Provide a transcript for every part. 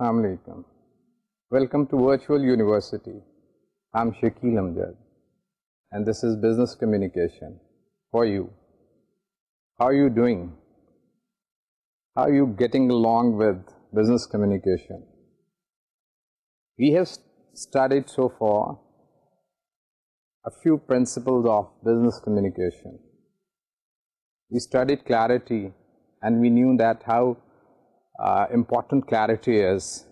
السلام علیکم welcome to virtual university I am Shakeel Amjad and this is business communication for you how you doing how you getting along with business communication we have studied so far a few principles of business communication we studied clarity and we knew that how Uh, important clarity is,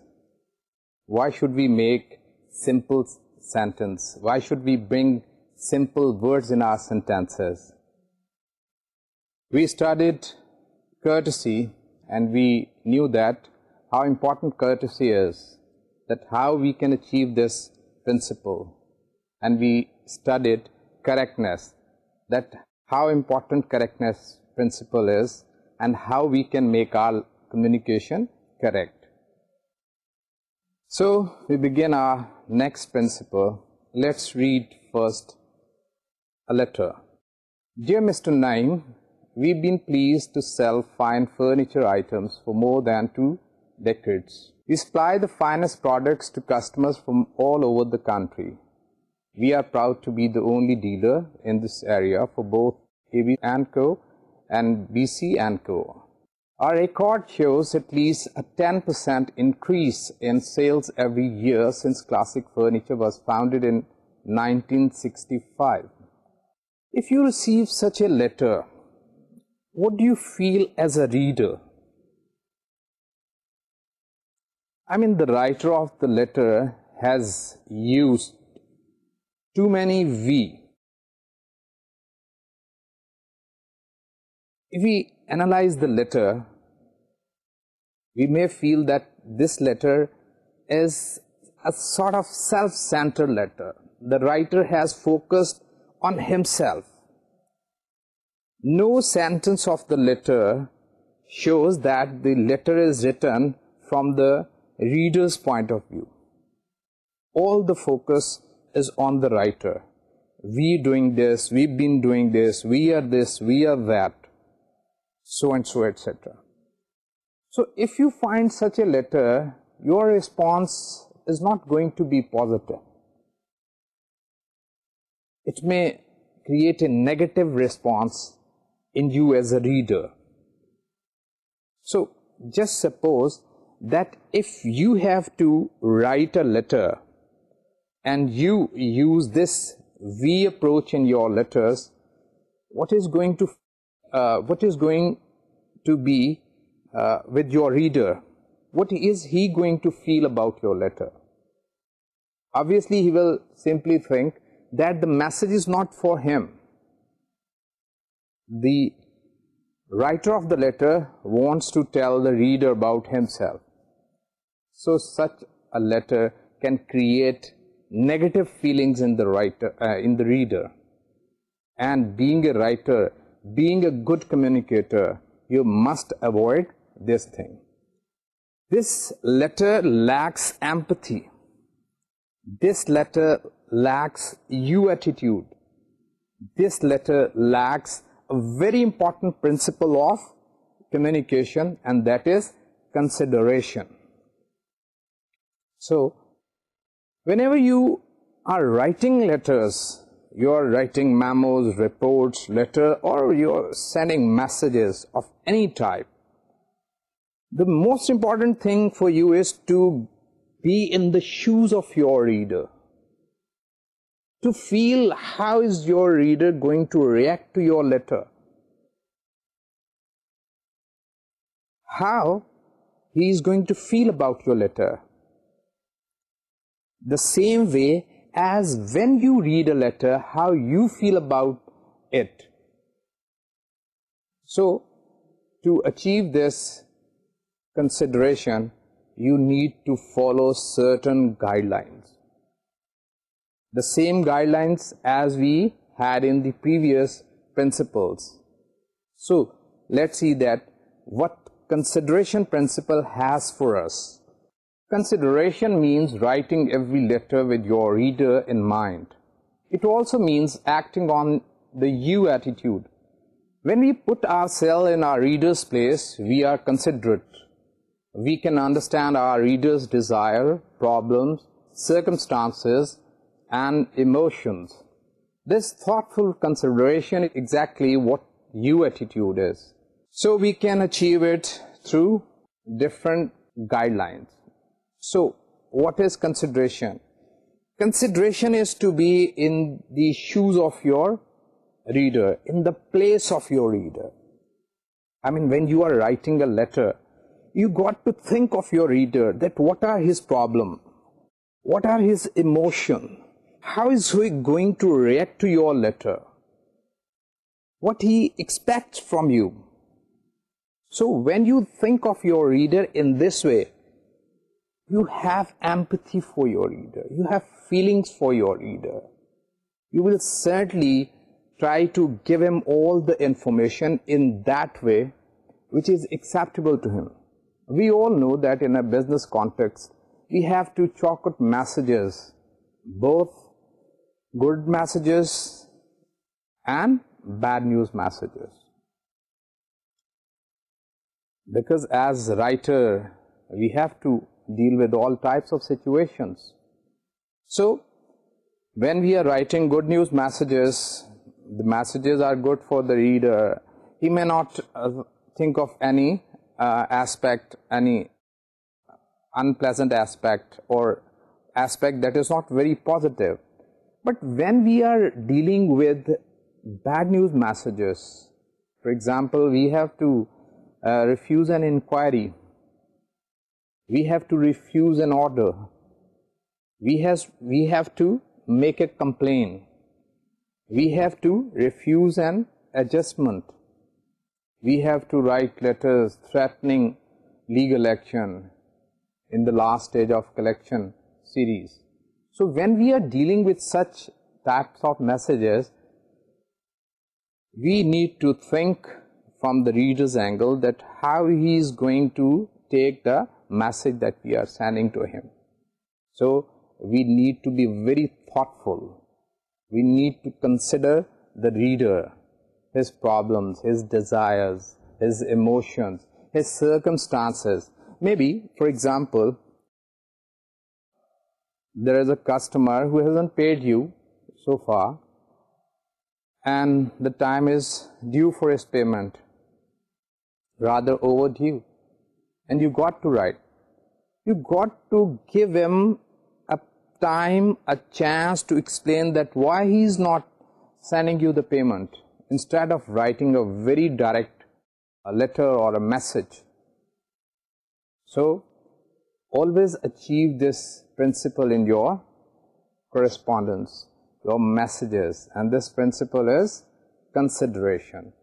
why should we make simple sentence? Why should we bring simple words in our sentences? We studied courtesy and we knew that how important courtesy is, that how we can achieve this principle. And we studied correctness, that how important correctness principle is and how we can make our communication correct so we again a next principle read first dear nine we be please to sell fine furniture for more than two decades product from all over we are proud to be only dealer in this area for booth and کون کو Our record shows at least a 10% increase in sales every year since classic furniture was founded in 1965. If you receive such a letter, what do you feel as a reader? I mean, the writer of the letter has used too many "we". If we analyze the letter, we may feel that this letter is a sort of self-centered letter. The writer has focused on himself. No sentence of the letter shows that the letter is written from the reader's point of view. All the focus is on the writer. We doing this, we've been doing this, we are that, so and so, etc. So if you find such a letter, your response is not going to be positive. It may create a negative response in you as a reader. So just suppose that if you have to write a letter and you use this we approach in your letters, what is going to uh, be uh, with your reader, what is he going to feel about your letter? Obviously, he will simply think that the message is not for him. The writer of the letter wants to tell the reader about himself. So, such a letter can create negative feelings in the writer, uh, in the reader. And being a writer, being a good communicator, you must avoid this thing. This letter lacks empathy. This letter lacks you attitude. This letter lacks a very important principle of communication, and that is consideration. So, whenever you are writing letters, you are writing memos, reports, letter, or you are sending messages of any type, the most important thing for you is to be in the shoes of your reader, to feel how is your reader going to react to your letter, how he is going to feel about your letter. The same way as when you read a letter, how you feel about it. So to achieve this, consideration, you need to follow certain guidelines. The same guidelines as we had in the previous principles. So, let's see that what consideration principle has for us. Consideration means writing every letter with your reader in mind. It also means acting on the you attitude. When we put ourselves in our reader's place, we are considerate we can understand our reader's desire, problems, circumstances, and emotions. This thoughtful consideration is exactly what you attitude is. So we can achieve it through different guidelines. So what is consideration? Consideration is to be in the shoes of your reader, in the place of your reader. I mean, when you are writing a letter, you got to think of your reader, that what are his problem, what are his emotion, how is he going to react to your letter, what he expects from you. So when you think of your reader in this way, you have empathy for your reader, you have feelings for your reader. You will certainly try to give him all the information in that way which is acceptable to him. We all know that in a business context, we have to chalk out messages, both good messages and bad news messages. Because as writer, we have to deal with all types of situations. So, when we are writing good news messages, the messages are good for the reader. He may not uh, think of any uh, aspect, any unpleasant aspect or aspect that is not very positive. But when we are dealing with bad news messages, for example, we have to uh, refuse an inquiry, we have to refuse an order, we have to make a complaint, we have to refuse an adjustment, we have to write letters threatening legal action in the last stage of collection series. So, when we are dealing with such types of messages, we need to think from the reader's angle that how he is going to take the message that we are sending to him. So, we need to be very thoughtful. We need to consider the reader his problems, his desires, his emotions, his circumstances. Maybe, for example, there is a customer who hasn't paid you so far, and the time is due for his payment, rather overdue, and you got to write. You got to give him a time, a chance to explain that why he's not sending you the payment instead of writing a very direct uh, letter or a message. So, always achieve this principle in your correspondence, your messages, and this principle is consideration.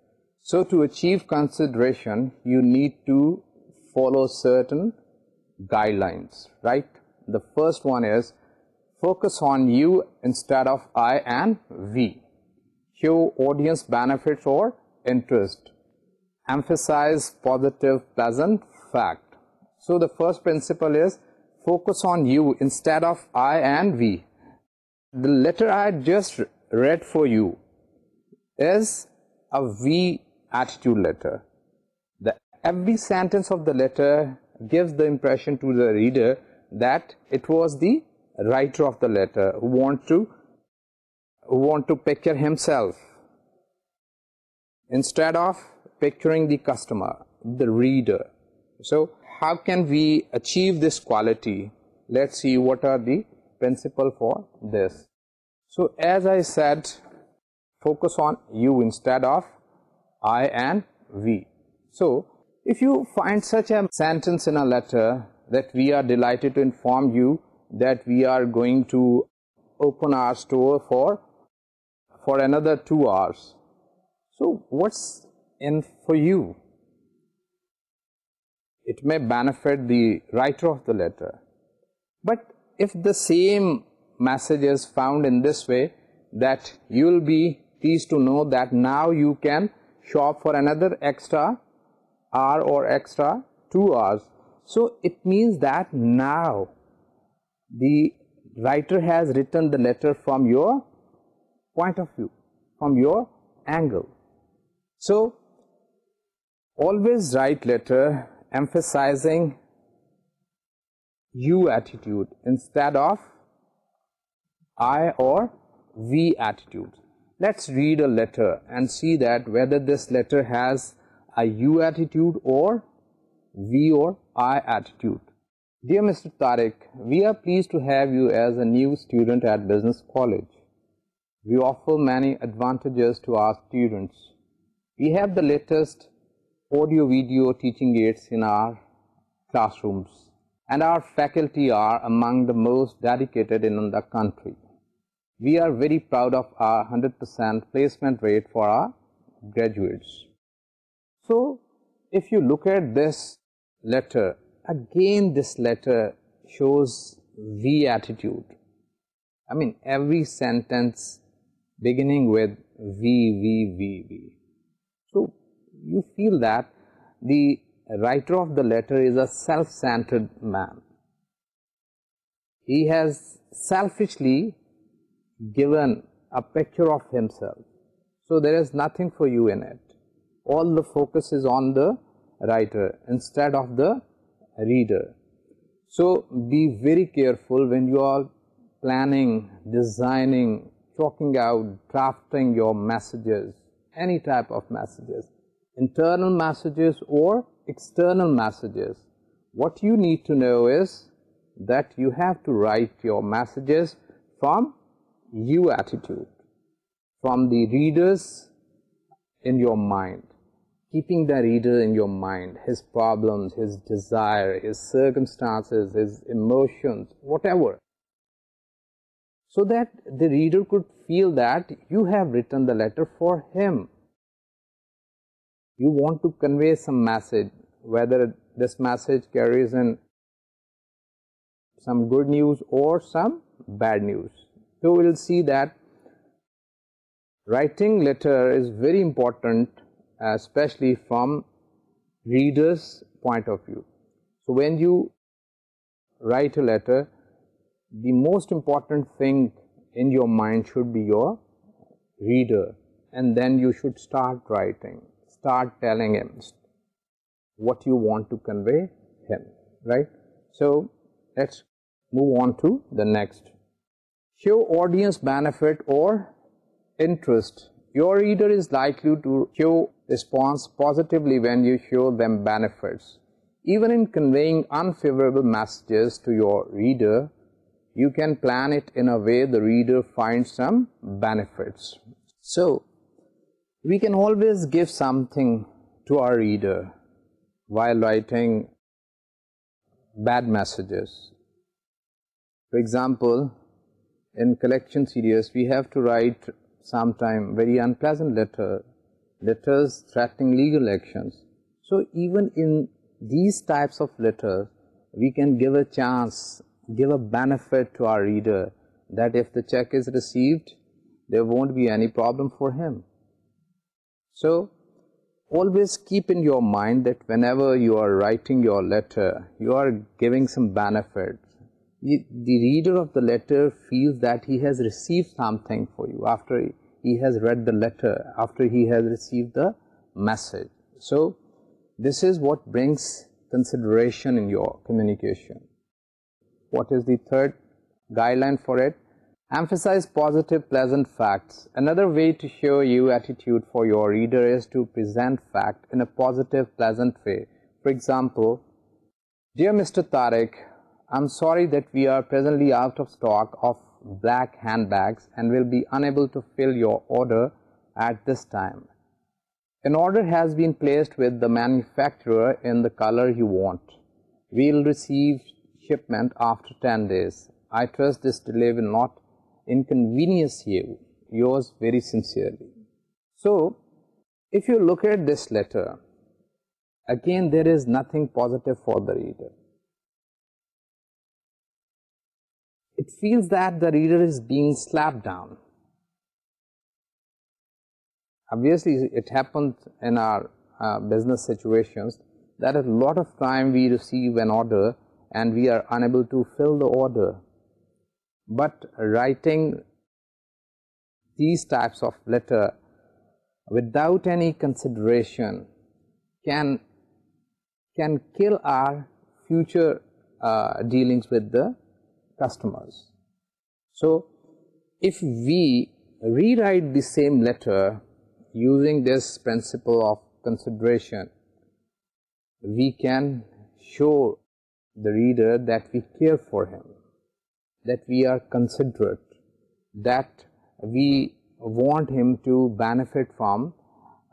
So, to achieve consideration, you need to follow certain guidelines, right? The first one is focus on you instead of I and we. Show audience benefits or interest. Emphasize positive, pleasant fact. So the first principle is focus on you instead of I and we. The letter I just read for you is a we attitude letter. Every sentence of the letter gives the impression to the reader that it was the writer of the letter who wants to want to picture himself instead of picturing the customer, the reader. So how can we achieve this quality? Let's see what are the principles for this. So as I said, focus on you instead of I and we. So if you find such a sentence in a letter that we are delighted to inform you that we are going to open our store for for another 2 hours. So what's in for you? It may benefit the writer of the letter, but if the same message is found in this way, that you will be pleased to know that now you can shop for another extra hour or extra 2 hours. So it means that now the writer has written the letter from your point of view, from your angle. So, always write letter emphasizing you attitude instead of I or we attitude. Let's read a letter and see that whether this letter has a you attitude or we or I attitude. Dear Mr. Tariq, we are pleased to have you as a new student at Business College we offer many advantages to our students. We have the latest audio-video teaching aids in our classrooms, and our faculty are among the most dedicated in the country. We are very proud of our 100% placement rate for our graduates. So, if you look at this letter, again this letter shows we attitude. I mean, every sentence beginning with V. So, you feel that the writer of the letter is a self-centered man. He has selfishly given a picture of himself. So, there is nothing for you in it. All the focus is on the writer instead of the reader. So, be very careful when you are planning, designing talking out, drafting your messages, any type of messages, internal messages or external messages. What you need to know is that you have to write your messages from you attitude, from the readers in your mind, keeping the reader in your mind, his problems, his desire, his circumstances, his emotions, whatever so that the reader could feel that you have written the letter for him. You want to convey some message, whether this message carries in some good news or some bad news. So we will see that writing letter is very important, especially from reader's point of view. So when you write a letter, the most important thing in your mind should be your reader, and then you should start writing, start telling him what you want to convey him, right? So let's move on to the next. Show audience benefit or interest. Your reader is likely to show response positively when you show them benefits. Even in conveying unfavorable messages to your reader, you can plan it in a way the reader finds some benefits. So, we can always give something to our reader while writing bad messages. For example, in collection series, we have to write sometime very unpleasant letters threatening legal actions. So, even in these types of letters, we can give a chance give a benefit to our reader, that if the check is received, there won't be any problem for him. So, always keep in your mind that whenever you are writing your letter, you are giving some benefit. The reader of the letter feels that he has received something for you after he has read the letter, after he has received the message. So, this is what brings consideration in your communication. What is the third guideline for اٹرسائز ریڈرپل dear of black hand bags will be in fill your order at this timers based with the manufacture ship after ten days I trust not inconvenience was very sincerely so if you locate this letter again there is nothing positive for the readers that the ریڈرسلیٹنزنس lot of time we receive an order and we are unable to fill the order. But writing these types of letter without any consideration can kill our future uh, dealings with the customers. So if we rewrite the same letter using this principle of consideration, we can show the reader that we care for him, that we are considerate, that we want him to benefit from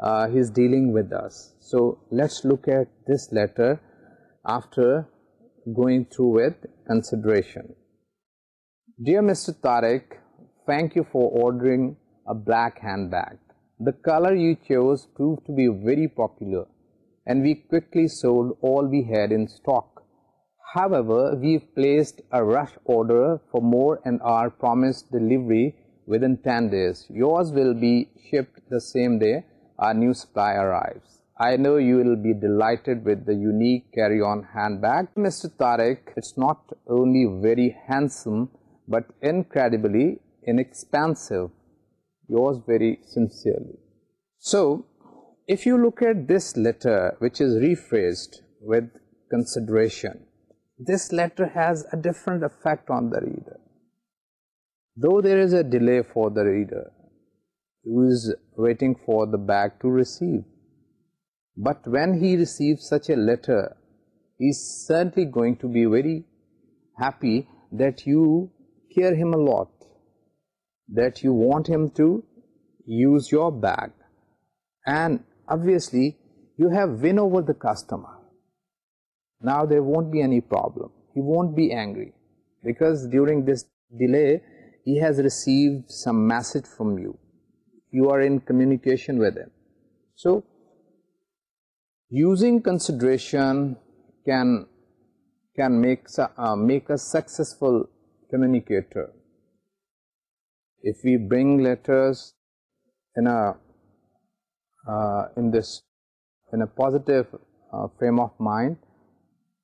uh, his dealing with us. So let's look at this letter after going through with consideration. Dear Mr. Tariq, thank you for ordering a black handbag. The color you chose proved to be very popular, and we quickly sold all we had in stock. However, we've placed a rush order for more and are promised delivery within 10 days. Yours will be shipped the same day our new supply arrives. I know you will be delighted with the unique carry-on handbag. Mr. Tariq, it's not only very handsome, but incredibly inexpensive. Yours very sincerely. So, if you look at this letter, which is rephrased with consideration, this letter has a different effect on the reader. Though there is a delay for the reader who is waiting for the bag to receive, but when he receives such a letter, he is certainly going to be very happy that you care him a lot, that you want him to use your bag, and obviously you have won over the customer now there won't be any problem. He won't be angry, because during this delay, he has received some message from you. You are in communication with him. So, using consideration can uh, make a successful communicator. If we bring letters in a uh, positive uh, frame of mind,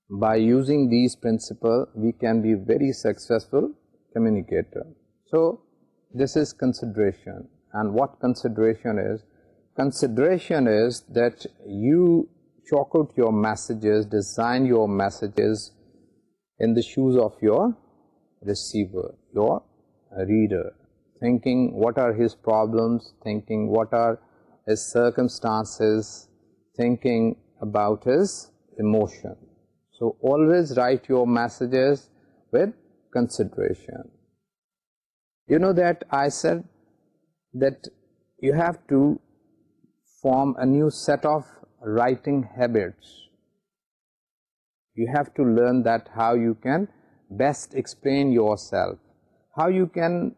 by using these principles, we can be very successful communicator. So, this is consideration. And what consideration is? Consideration is that you chalk out your messages, design your messages in the shoes of your receiver, your reader, thinking what are his problems, thinking what are his circumstances, thinking about his emotions. So always write your messages with consideration. You know that I said that you have to form a new set of writing habits. You have to learn that how you can best explain yourself, how you can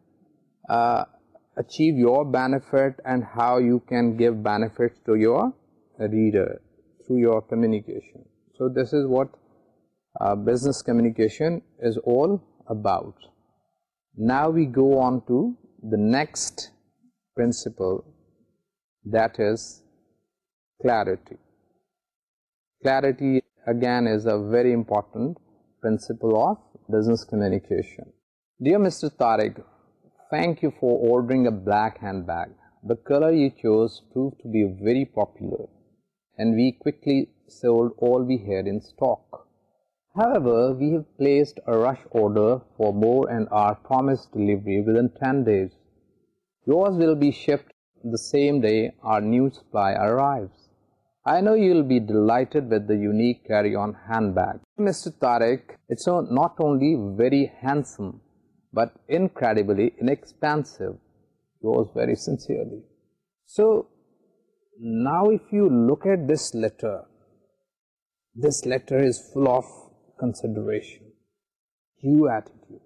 uh, achieve your benefit, and how you can give benefits to your reader through your communication. So this is what business communication is all about. Now we go on to the next principle, that is clarity. Clarity again is a very important principle of business communication. Dear Mr. Tariq, thank you for ordering a black handbag. The color you chose proved to be very popular and we quickly sold all we had in stock. However, we have placed a rush order for Bor and are promised delivery within 10 days. Yours will be shipped the same day our new supply arrives. I know you'll be delighted with the unique carry-on handbag. Mr. Tariq, it's not only very handsome, but incredibly inexpensive. Yours very sincerely. So, now if you look at this letter is full of consideration, you attitude.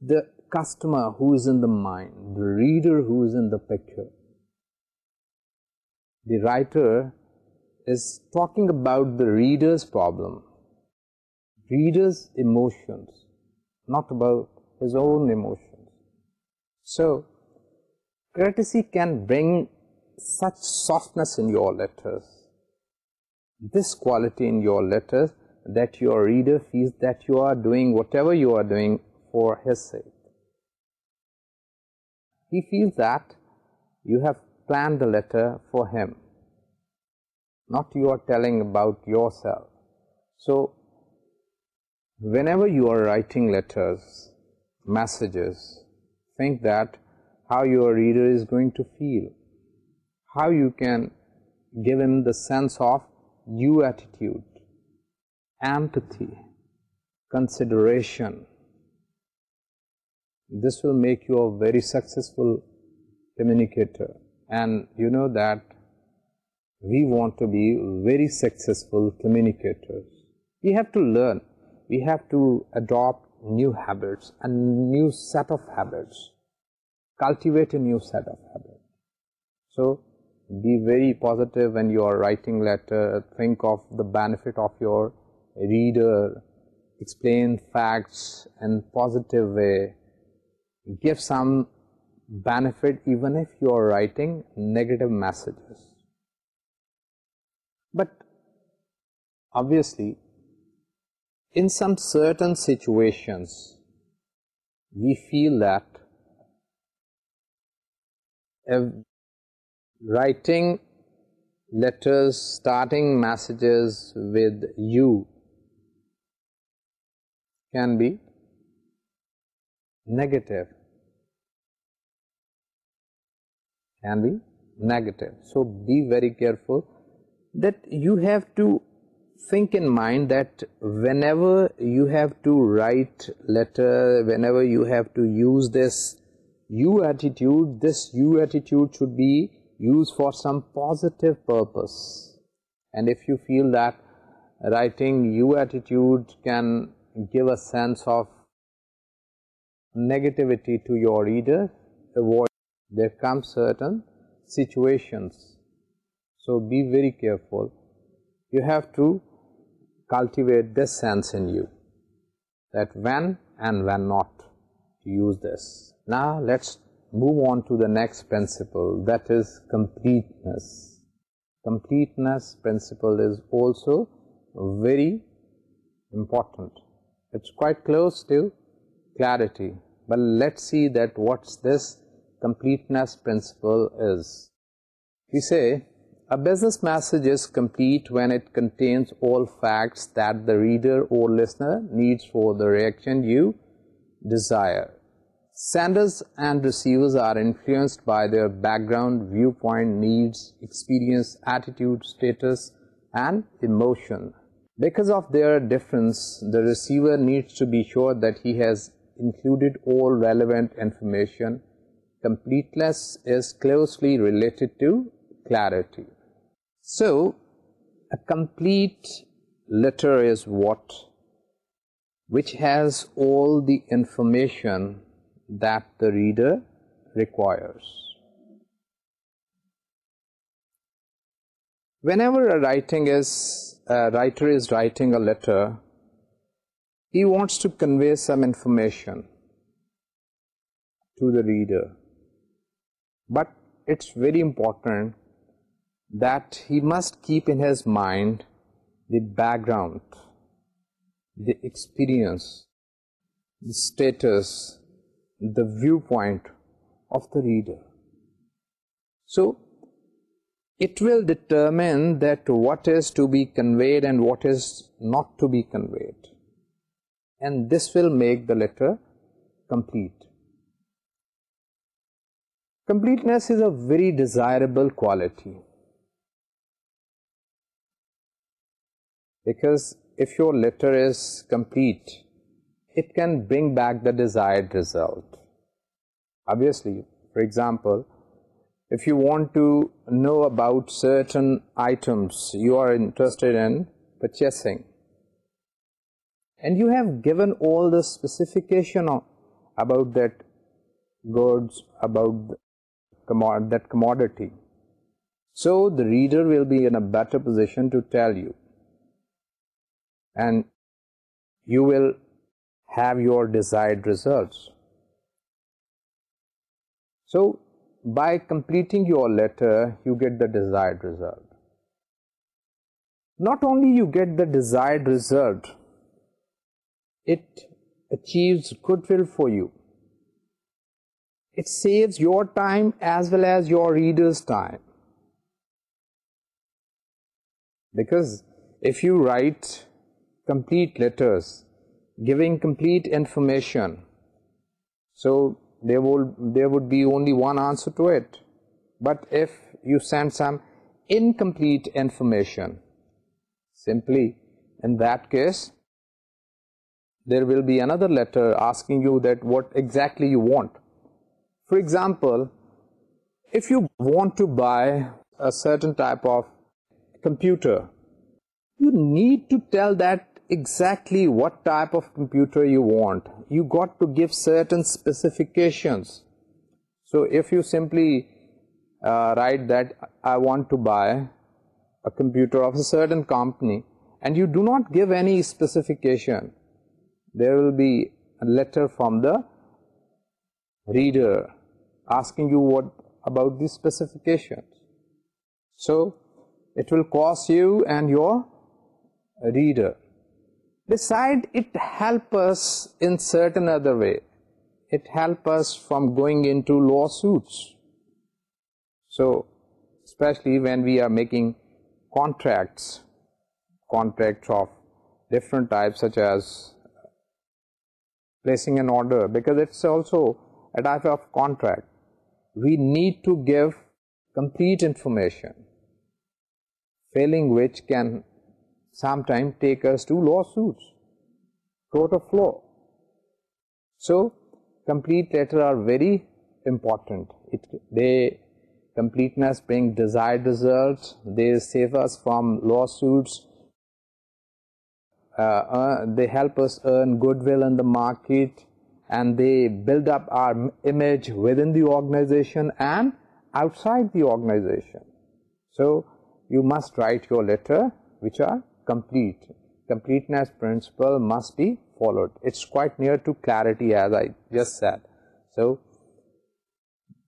The customer who is in the mind, the reader who is in the picture, the writer is talking about the reader's problem, reader's emotions, not about his own emotions. So, courtesy can bring such softness in your letters this quality in your letters, that your reader feels that you are doing whatever you are doing for his sake. He feels that you have planned the letter for him, not you are telling about yourself. So, whenever you are writing letters, messages, think that how your reader is going to feel, how you can give him the sense of you attitude, empathy, consideration. This will make you a very successful communicator. And you know that we want to be very successful communicators. We have to learn. We have to adopt new habits, a new set of habits, cultivate a new set of habits. So be very positive when you are writing letter. Think of the benefit of your reader. Explain facts in positive way. Give some benefit even if you are writing negative messages. But obviously, in some certain situations, we feel that if writing letters, starting messages with you can be negative, So, be very careful that you have to think in mind that whenever you have to write letter, whenever you have to use this you attitude should be use for some positive purpose. And if you feel that writing you attitude can give a sense of negativity to your reader, avoid. There come certain situations, so be very careful. You have to cultivate this sense in you, that when and when not to use this. Now let's move on to the next principle, that is completeness. Completeness principle is also very important. It's quite close to clarity, but let's see that what's this completeness principle is. We say a business message is complete when it contains all facts that the reader or listener needs for the reaction you desire. Senders and receivers are influenced by their background, viewpoint, needs, experience, attitude, status, and emotion. Because of their difference, the receiver needs to be sure that he has included all relevant information. Completeness is closely related to clarity. So, a complete letter is what? Which has all the information that the reader requires. Whenever a writer is writing a letter, he wants to convey some information to the reader, but it's very important that he must keep in his mind the background, the experience, the status the viewpoint of the reader. So it will determine that what is to be conveyed and what is not to be conveyed, and this will make the letter complete. Completeness is a very desirable quality, because if your letter is complete, it can bring back the desired result. Obviously, for example, if you want to know about certain items you are interested in purchasing, and you have given all the specification about that goods, about that commodity, so the reader will be in a better position to tell you, and you will have your desired results. So by completing your letter, you get the desired result. Not only you get the desired result, it achieves goodwill for you. It saves your time as well as your reader's time. Because if you write complete letters giving complete information. So there would be only one answer to it. But if you send some incomplete information, simply in that case there will be another letter asking you that what exactly you want. For example, if you want to buy a certain type of computer, you need to tell that exactly what type of computer you want. You got to give certain specifications. So if you simply uh, write that I want to buy a computer of a certain company and you do not give any specification, there will be a letter from the reader asking you what about the specifications. So it will cost you and your reader. Beside, it helps us in certain other way. It helps us from going into lawsuits. So, especially when we are making contracts of different types, such as placing an order, because it's also a type of contract. We need to give complete information, failing which can sometimes take us to lawsuits, court of law. So, complete letters are very important. They completeness bring desired results. They save us from lawsuits. Uh, uh, they help us earn goodwill in the market, and they build up our image within the organization and outside the organization. So you must write your letter which are complete. Completeness principle must be followed. It's quite near to clarity, as I just said. So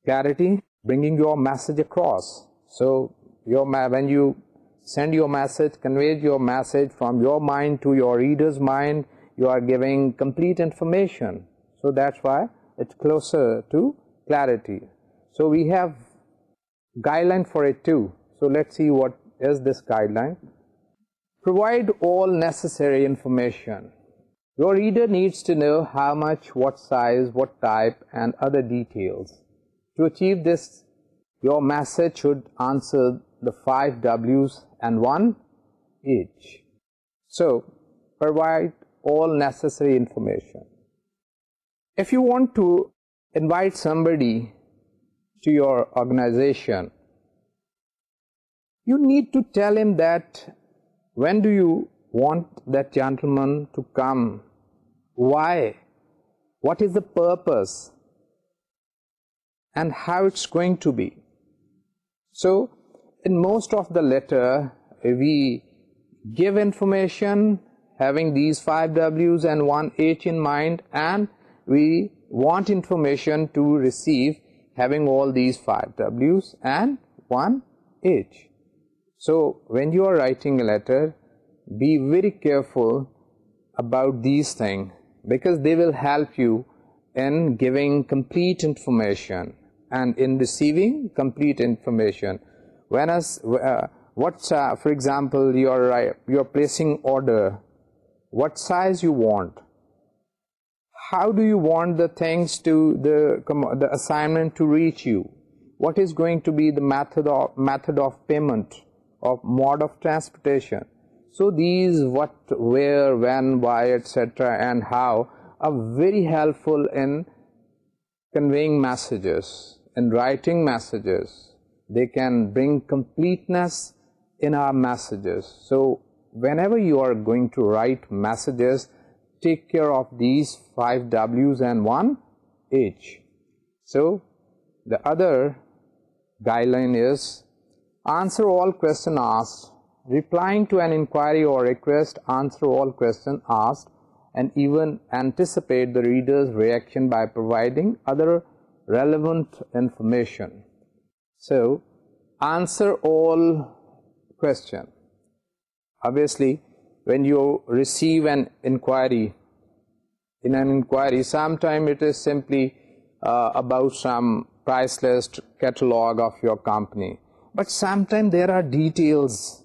clarity, bringing your message across. So when you send your message, convey your message from your mind to your reader's mind, you are giving complete information. So that's why it's closer to clarity. So we have guideline for it too. So let's see what is this guideline. Provide all necessary information. Your reader needs to know how much, what size, what type, and other details. To achieve this, your message should answer the 5 W's and 1 H. So, provide all necessary information. If you want to invite somebody to your organization, you need to tell him that when do you want that gentleman to come? Why? What is the purpose? And how it's going to be? So, in most of the letter, we give information having these 5 W's and 1 H in mind, and we want information to receive having all these 5 W's and 1 H. So when you are writing a letter, be very careful about these things, because they will help you in giving complete information and in receiving complete information. Uh, for example, you are placing order, what size you want, how do you want the things to the assignment to reach you, what is going to be the method of payment, of mode of transportation. So these what, where, when, why, etc. and how are very helpful in conveying messages, in writing messages. They can bring completeness in our messages. So whenever you are going to write messages, take care of these 5 W's and 1 H. So the other guideline is Answer all question asked. Replying to an inquiry or request, answer all question asked and even anticipate the reader's reaction by providing other relevant information. So, answer all question. Obviously, when you receive an inquiry, sometimes it is simply uh, about some price list catalog of your company. But sometimes there are details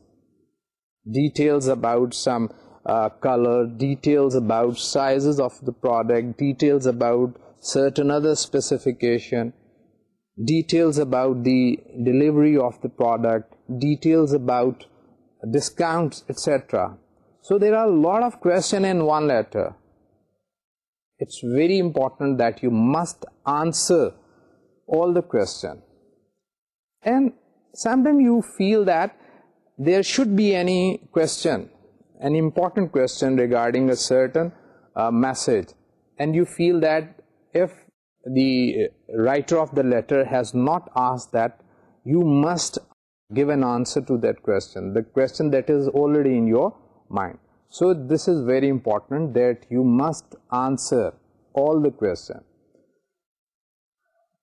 about some uh, color, details about sizes of the product, details about certain other specification, details about the delivery of the product, details about discounts, etc. So there are a lot of questions in one letter. It's very important that you must answer all the questions. And Sometimes you feel that there should be any question, an important question regarding a certain uh, message, and you feel that if the writer of the letter has not asked that, you must give an answer to that question, the question that is already in your mind. So this is very important that you must answer all the questions.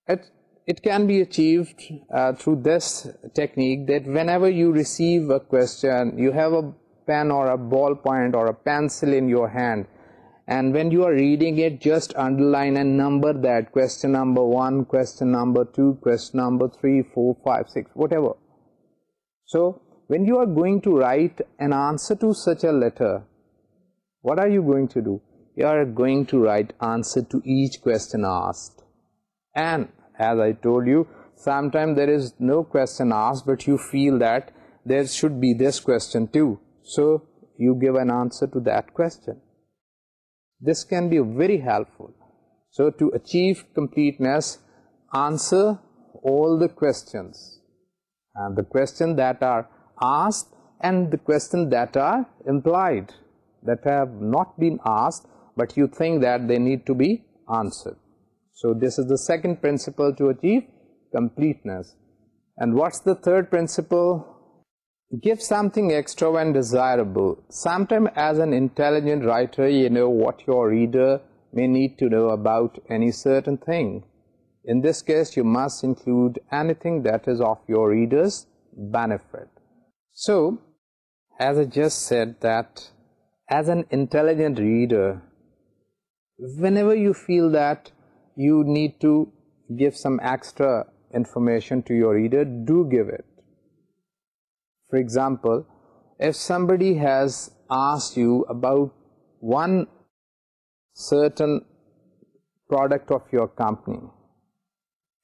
At it can be achieved uh, through this technique, that whenever you receive a question, you have a pen or a ballpoint or a pencil in your hand, and when you are reading it, just underline and number that question number 1, question number 2, question number 3, 4, 5, 6, whatever. So when you are going to write an answer to such a letter, what are you going to do? You are going to write answer to each question asked, and as I told you, sometimes there is no question asked, but you feel that there should be this question too, so you give an answer to that question. This can be very helpful. So to achieve completeness, answer all the questions, and the questions that are asked and the questions that are implied, that have not been asked but you think that they need to be answered. So this is the second principle to achieve completeness. And what's the third principle? Give something extra when desirable. Sometimes as an intelligent writer, you know what your reader may need to know about any certain thing. In this case, you must include anything that is of your reader's benefit. So, as I just said, that as an intelligent reader, whenever you feel that you need to give some extra information to your reader, do give it. For example, if somebody has asked you about one certain product of your company,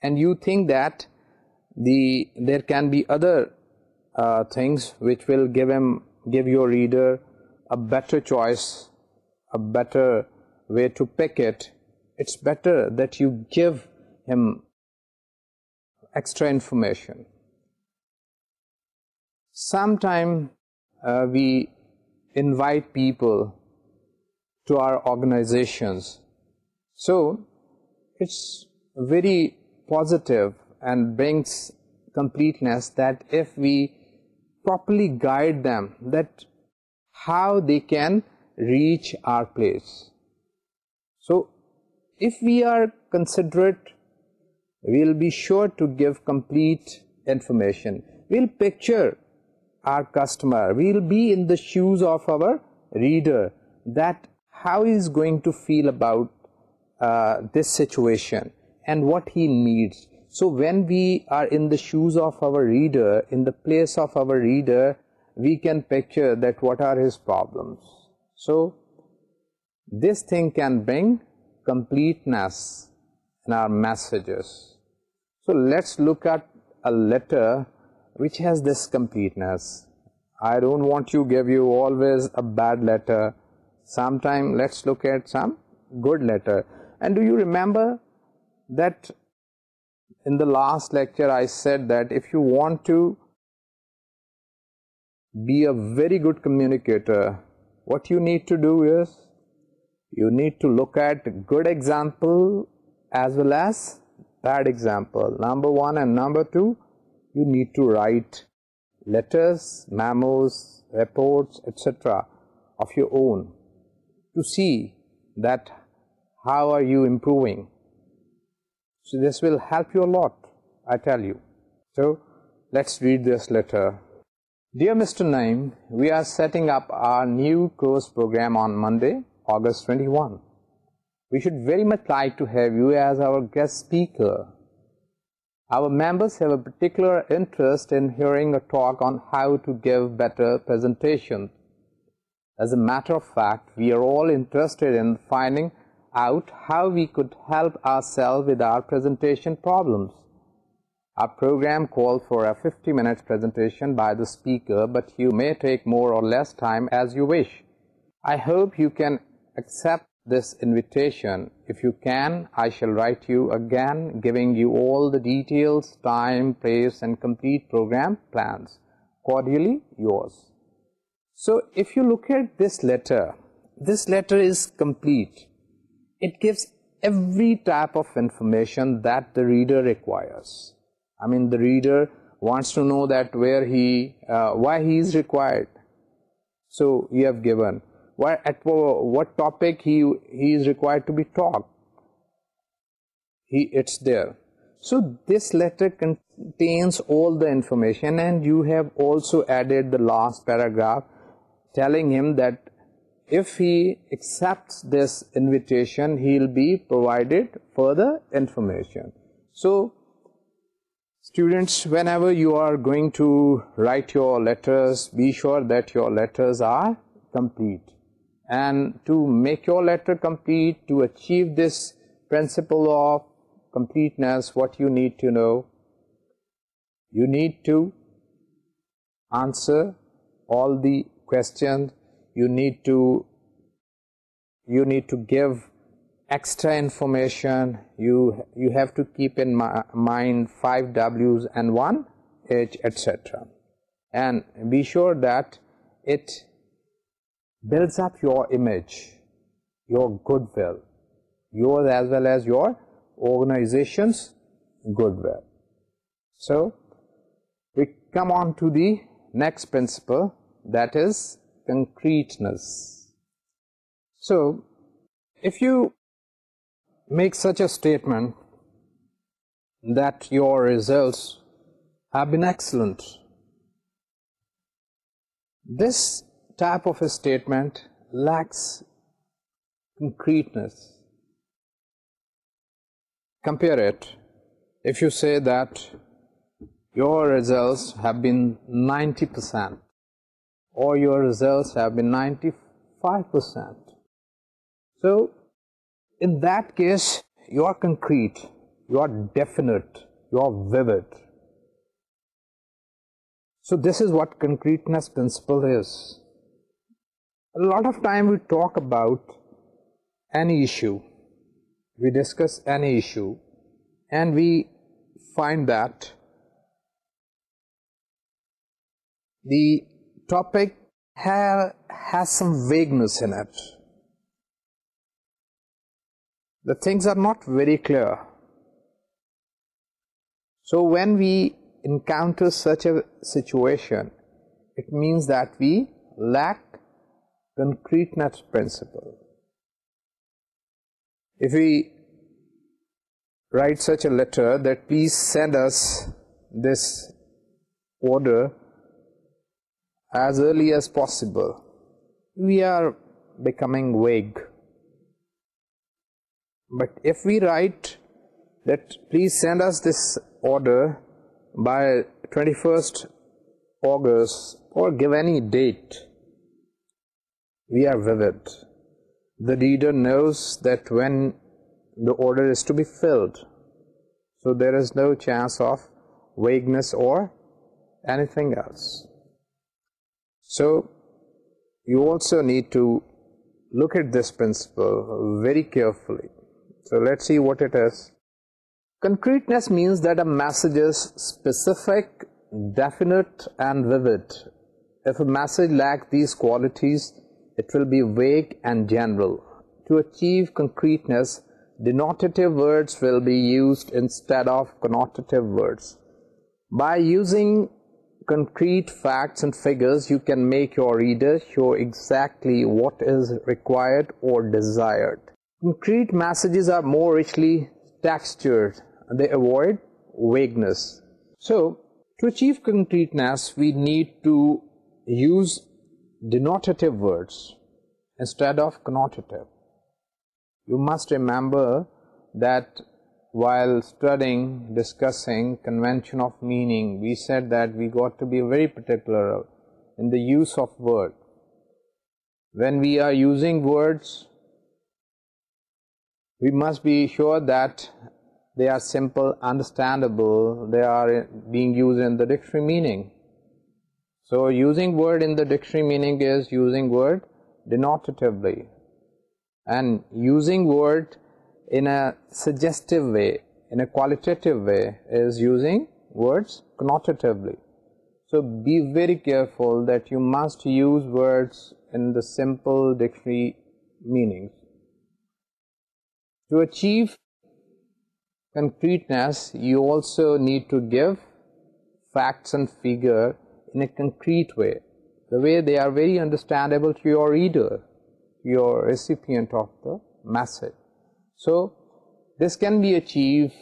and you think that there can be other uh, things which will give your reader a better choice, a better way to pick it, it's better that you give him extra information. Sometimes uh, we invite people to our organizations. So it's very positive and brings completeness that if we properly guide them, that how they can reach our place. So if we are considerate, we will be sure to give complete information. We will picture our customer, we will be in the shoes of our reader, that how he is going to feel about uh, this situation and what he needs. So when we are in the shoes of our reader, in the place of our reader, we can picture that what are his problems. So this thing can bring completeness in our messages. So let's look at a letter which has this completeness. I don't want to give you always a bad letter. Sometime let's look at some good letter. And do you remember that in the last lecture I said that if you want to be a very good communicator, what you need to do is you need to look at good example as well as bad example. Number 1 and number 2, you need to write letters, memos, reports, etc. of your own to see that how are you improving. So this will help you a lot, I tell you. So let's read this letter. Dear Mr. Naeem, we are setting up our new course program on Monday. We should very much like to have you as our members have a common interest how to give بیٹرٹیشن as a matter of fact we are آلسٹ in finding how we could help our sale with attention problem speaker but you may take more or less time as you wish I help you can Accept this invitation. If you can, I shall write you again, giving you all the details, time, place, and complete program plans. Cordially yours. So, if you look at this letter is complete. It gives every type of information that the reader requires. I mean, the reader wants to know that uh, why he is required. So, you have given where, at what topic he is required to be taught, it's there. So this letter contains all the information, and you have also added the last paragraph telling him that if he accepts this invitation, he'll be provided further information. So students, whenever you are going to write your letters, be sure that your letters are complete. And to make your letter complete, to achieve this principle of completeness, what you need to know? You need to answer all the questions. You need to give extra information. You have to keep in mind 5 W's and 1 H, etc. And be sure that it builds up your image, your goodwill, yours as well as your organization's goodwill. So, we come on to the next principle, that is concreteness. So, if you make such a statement that your results have been excellent, this type of a statement lacks concreteness. Compare it if you say that your results have been 90% or your results have been 95%. So, in that case, you are concrete, you are definite, you are vivid. So, this is what concreteness principle is. A lot of time we talk about any issue, we discuss any issue, and we find that the topic has some vagueness in it. The things are not very clear. So when we encounter such a situation, it means that we lack concreteness principle. If we write such a letter that please send us this order as early as possible, we are becoming vague. But if we write that please send us this order by 21st August or give any date, we are with the reader knows that when the order is to be filled so there is no chance of vagueness or means that our messages specific definite and if a message lack these qualities شوگزلی what is requires are مورچلیڈ so to achieve concrete we need to use denotative words instead of connotative. You must remember that while studying, discussing convention of meaning, we said that we got to be very particular in the use of word. When we are using words, we must be sure that they are simple, understandable, they are being used in the dictionary meaning. So using word in the dictionary meaning is using word denotatively and using word in a suggestive way, in a qualitative way is using words connotatively. So be very careful that you must use words in the simple dictionary meanings. To achieve concreteness, you also need to give facts and figure in a concrete way, the way they are very understandable to your reader, your recipient of the message. So this can be achieved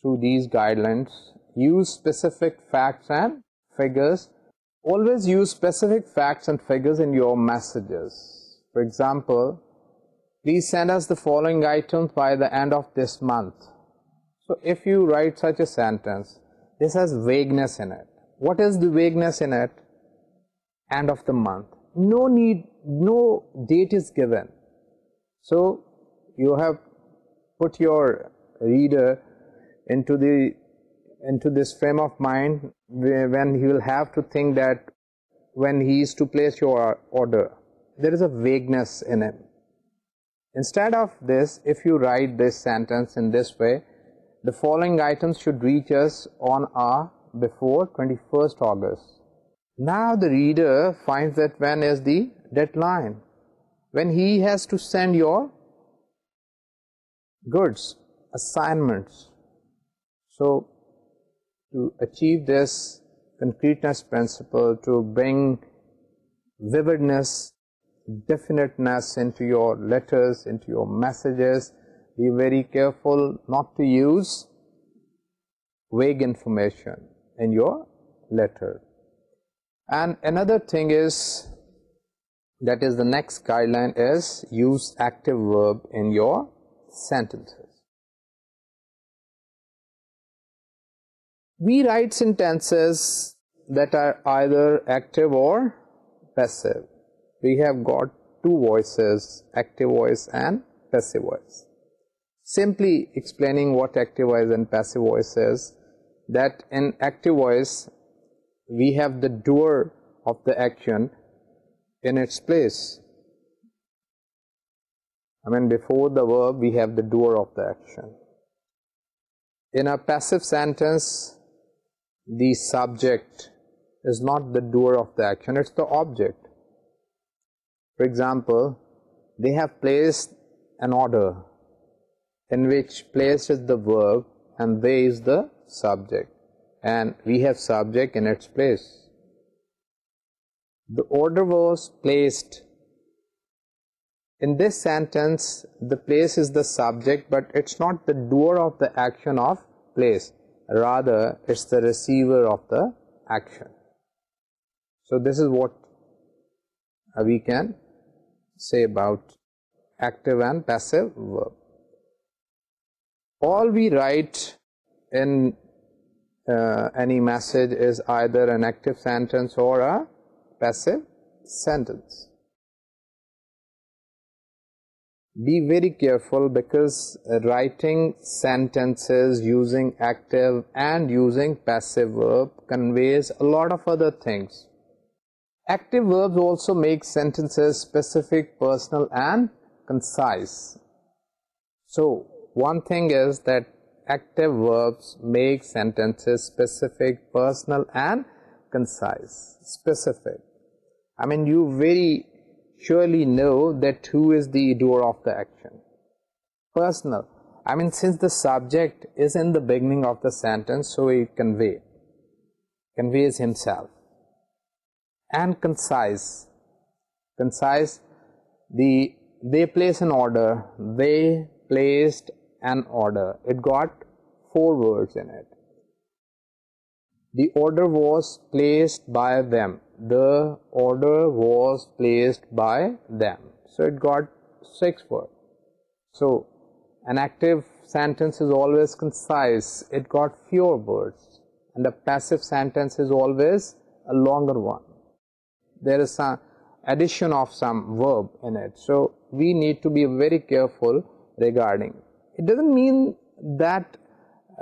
through these guidelines. Use specific facts and figures. Always use specific facts and figures in your messages. For example, please send us the following items by the end of this month. So if you write such a sentence, this has vagueness in it what is the vagueness in it, end of the month. No need, no date is given. So you have put your reader into this frame of mind when he will have to think that when he is to place your order, there is a vagueness in him. Instead of this, if you write this sentence in this way, the following items should reach us on our before 21st August. Now the reader finds that when is the deadline, when he has to send your goods, assignments. So to achieve this concreteness principle, to bring vividness, definiteness into your letters, into your messages, be very careful not to use vague information. Next guideline is use accurate sentence we writes in our other or that in active voice we have the doer of the action in its place. I mean, before the verb we have the doer of the action. In a passive sentence, the subject is not the doer of the action, it's the object. For example, they have placed an order, in which place is the verb and they is the subject, and we have subject in its place. The order was placed. In this sentence, the place is the subject, but it's not the doer of the action of place. Rather, it's the receiver of the action. So this is what we can say about active and passive verb. All we write in uh, any message is either an active sentence or a passive sentence. Be very careful, because writing sentences using active and using passive verb conveys a lot of other things. Active verbs also make sentences specific, personal and concise. So one thing is that subject is in beginning of the sentence ہمس اینڈائز place under the placed long there is addition we need to be very careful regarding It doesn't mean that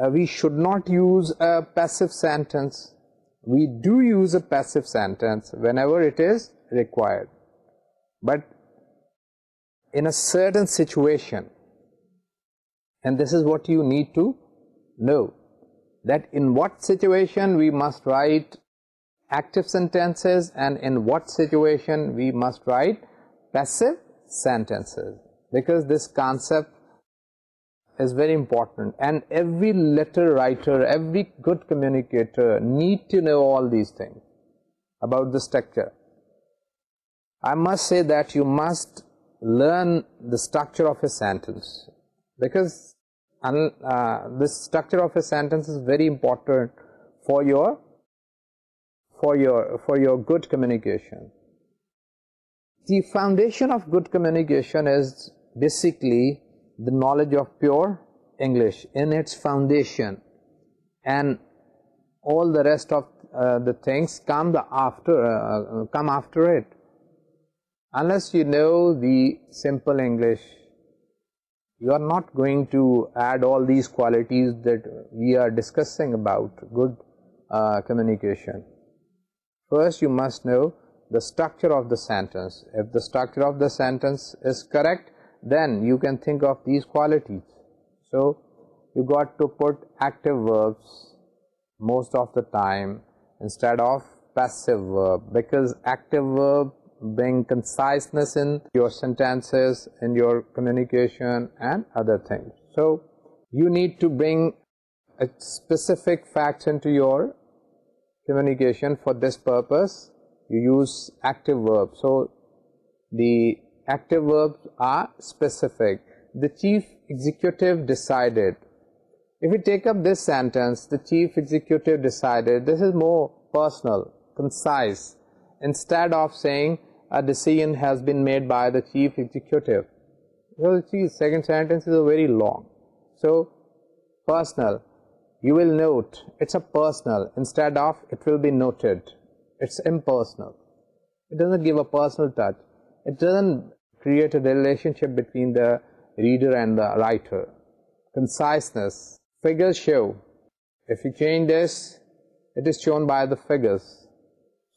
uh, we should not use a passive sentence. We do use a passive sentence whenever it is required, but in a certain situation, and this is what you need to know, that in what situation we must write active sentences and in what situation we must write passive sentences, because this concept is very important, and every letter writer, every good communicator need to know all these things about the structure. I must say that you must learn the structure of a sentence, because uh, the structure of a sentence is very important for your good communication. The foundation of good communication is basically the knowledge of pure English in its foundation, and all the rest of uh, the things uh, uh, come after it. Unless you know the simple English, you are not going to add all these qualities that we are discussing about good communication. First, you must know the structure of the sentence. If the structure of the sentence is correct, then you can think of these qualities. So you got to put active verbs most of the time instead of passive verb, because active verb bring conciseness in your sentences, in your communication and other things. So you need to bring a specific fact into your communication. For this purpose you use active verb. So the chief executive you take ups sentence the chief executive is more personal give a touch relationship between the reader and the writer فیگز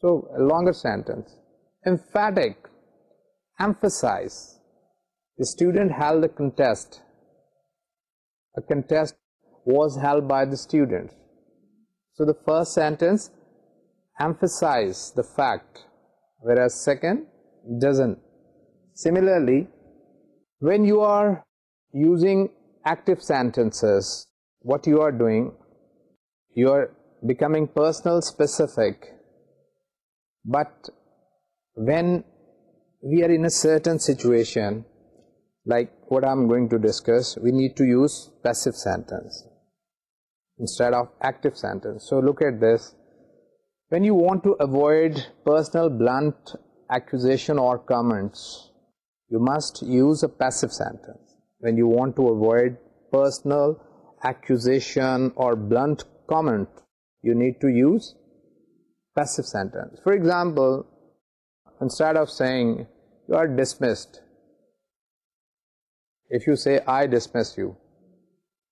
so long sentences was ہیلسٹ سینٹینسائزنڈ doesn't. Similarly, when you are using active sentences, what you are doing, you are becoming personal specific. But when we are in a certain situation, like what I'm going to discuss, we need to use passive sentence instead of active sentence. So look at this. When you want to avoid personal blunt accusation or comments, you must use a passive sentence when you want to avoid personal accusation or blunt comment. You need to use passive sentence. For example, instead of saying you are dismissed, if you say I dismiss you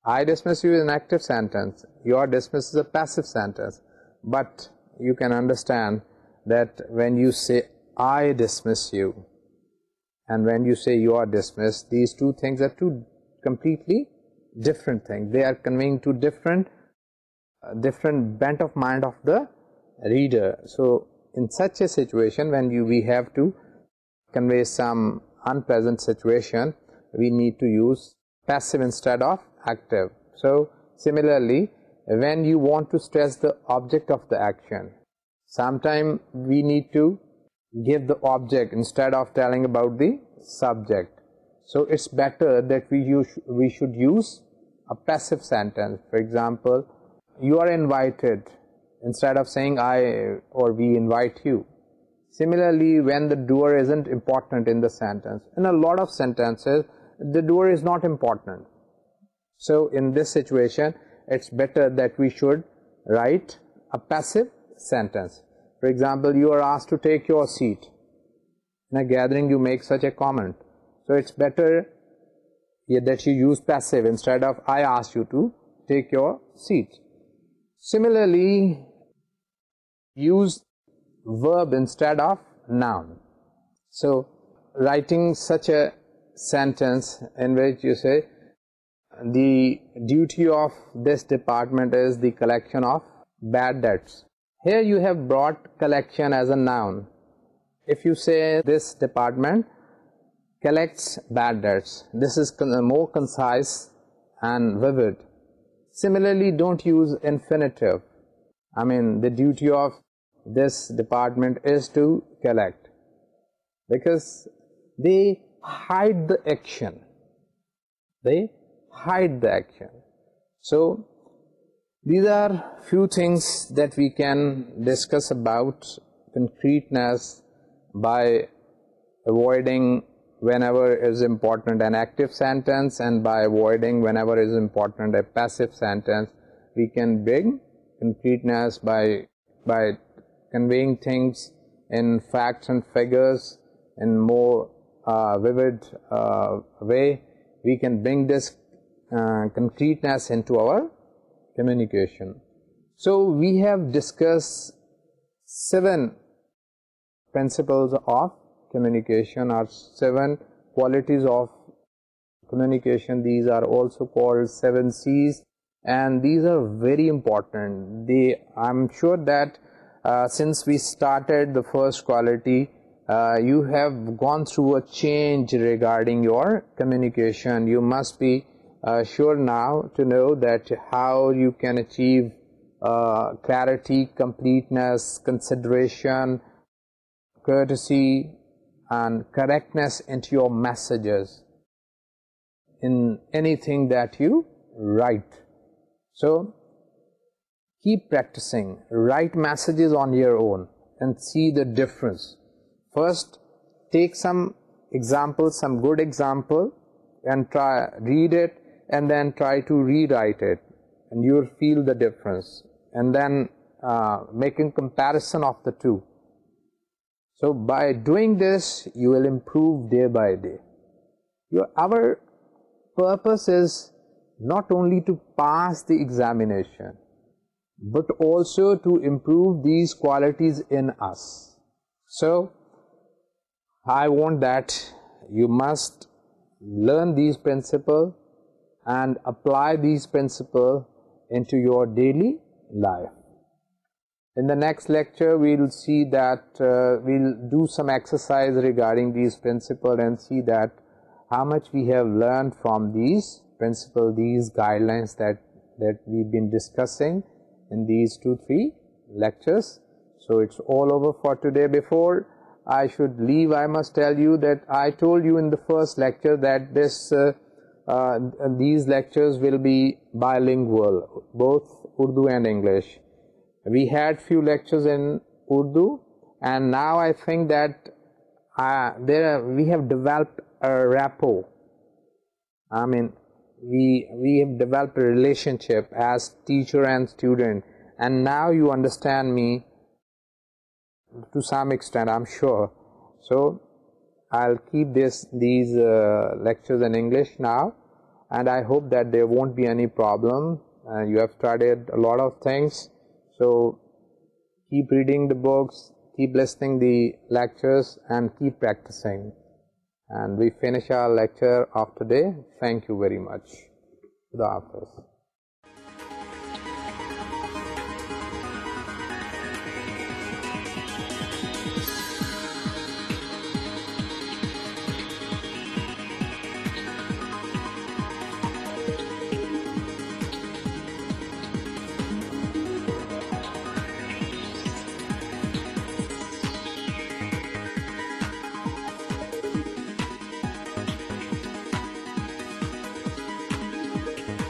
is an active sentence, you are dismissed is a passive sentence. But you can understand that when you say I dismiss you. And when you say you are dismissed, these two things are two completely different things. They are conveying two different uh, bent of mind of the reader. So in such a situation, when we have to convey some unpleasant situation, we need to use passive instead of active. So similarly, when you want to stress the object of the action, sometimes we need to give the object instead of telling about the subject so it's better that we should use sentence for example you are invited instead of سائ or when the doer is اٹارٹنٹ انٹینسز not important so in this situation that we should write sentence For example, you are asked to take your seat. In a gathering, you make such a comment. So it's better that you use passive instead of I asked you to take your seat. Similarly, use verb instead of noun. So writing such a sentence in which you say the duty of this department is the collection of bad debts. Here you have brought collection as a noun. If you say this department collects bad debts, this is more concise and vivid. Similarly, don't use infinitive. I mean, the duty of this department is to collect, because they hide the action. So these are few things that we can discuss about concreteness by avoiding whenever is important an active sentence, and by avoiding whenever is important a passive sentence. We can bring concreteness by conveying things in facts and figures in more uh, vivid uh, way. We can bring this uh, concreteness into our communication. So we have discussed 7 principles of communication or 7 qualities of communication. These are also called 7 C's, and these are very important. I'm sure that uh, since we started the first quality, uh, you have gone through a change regarding your communication. You must be uh, sure now to know that how you can achieve uh, clarity, completeness, consideration, courtesy and correctness into your messages in anything that you write. So keep practicing, write messages on your own and see the difference. First take some examples, some good example, and try read it and then try to rewrite it, and you will feel the difference, and then uh, making comparison of the two. So by doing this, you will improve day by day. Our purpose is not only to pass the examination, but also to improve these qualities in us. So I want that you must learn these principles and apply these principles into your daily life. In the next lecture, we will see that uh, we'll do some exercise regarding these principles and see that how much we have learned from these principles, these guidelines that we've been discussing in these 2-3 lectures. So it's all over for today. Before I should leave, I must tell you that I told you in the first lecture that this uh, uh, these lectures will be bilingual, both Urdu and English. We had few lectures in Urdu, and now I think that uh, we have developed a rapport. I mean, we have developed a relationship as teacher and student, and now you understand me to some extent, I'm sure. So I will keep these uh, lectures in English now, and I hope that there won't be any problem. You have studied a lot of things, so keep reading the books, keep listening the lectures, and keep practicing. And we finish our lecture of today. Thank you very much. Good afternoon.